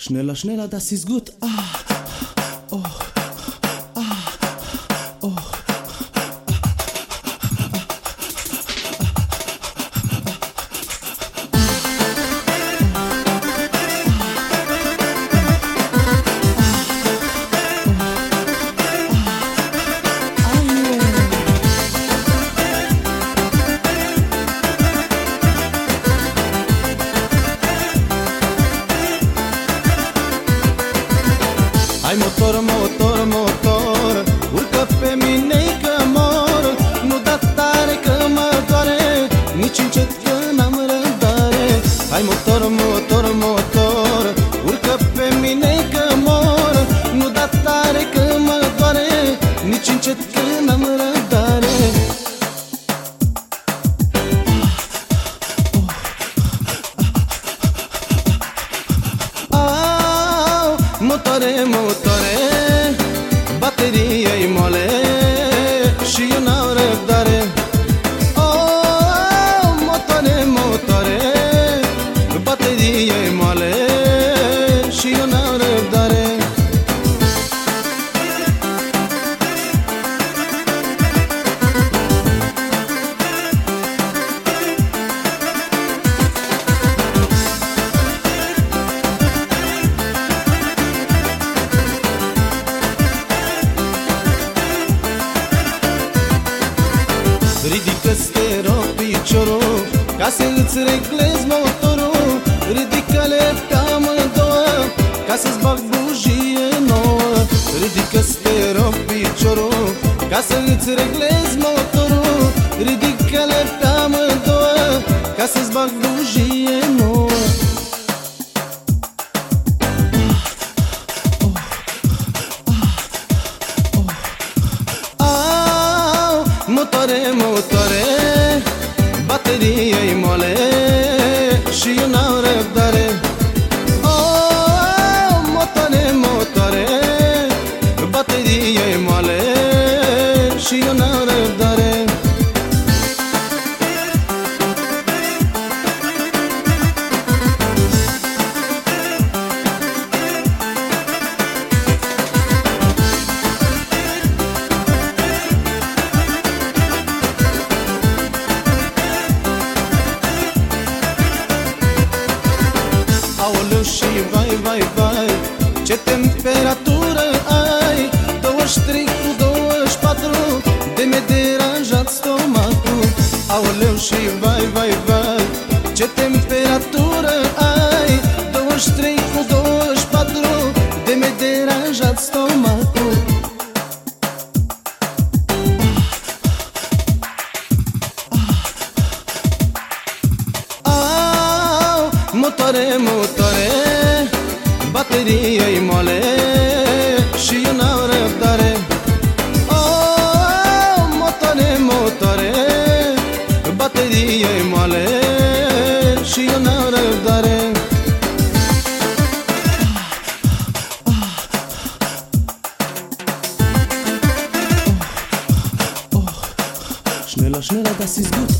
Schneller, schneller, das ist gut. Ah, motor, motor, motor Urcă pe mine că mor Nu da tare că mă doare Nici încet că n-am răbdare Hai motor, motor, motor Urcă pe mine că mor Nu da tare că mă doare Nici încet că n-am răbdare Au, Ridică stereo piciorul Ca să îți reglezi motorul. Ridică-le pe amândouă Ca să-ți bag bujie nouă Ridică stereo piciorul Ca să îți reglezi motorul Au, motoare, motoare Bateria-i moale Și eu n-au răbdare. Au, motoare, motoare Bateria-i vai, vai, vai Ce temperatură ai? 23 cu 24 De mi-e deranjat stomacul. Aoleu și vai, vai, vai Ce temperatură ai? 23 cu 24 De mi-e deranjat stomacul. Au, motoare, motoare Bateria-i moale Și eu n-au răbdare Au, motoare, motoare Bateria-i moale Și eu n-au răbdare Schneller, schneller, das ist gut.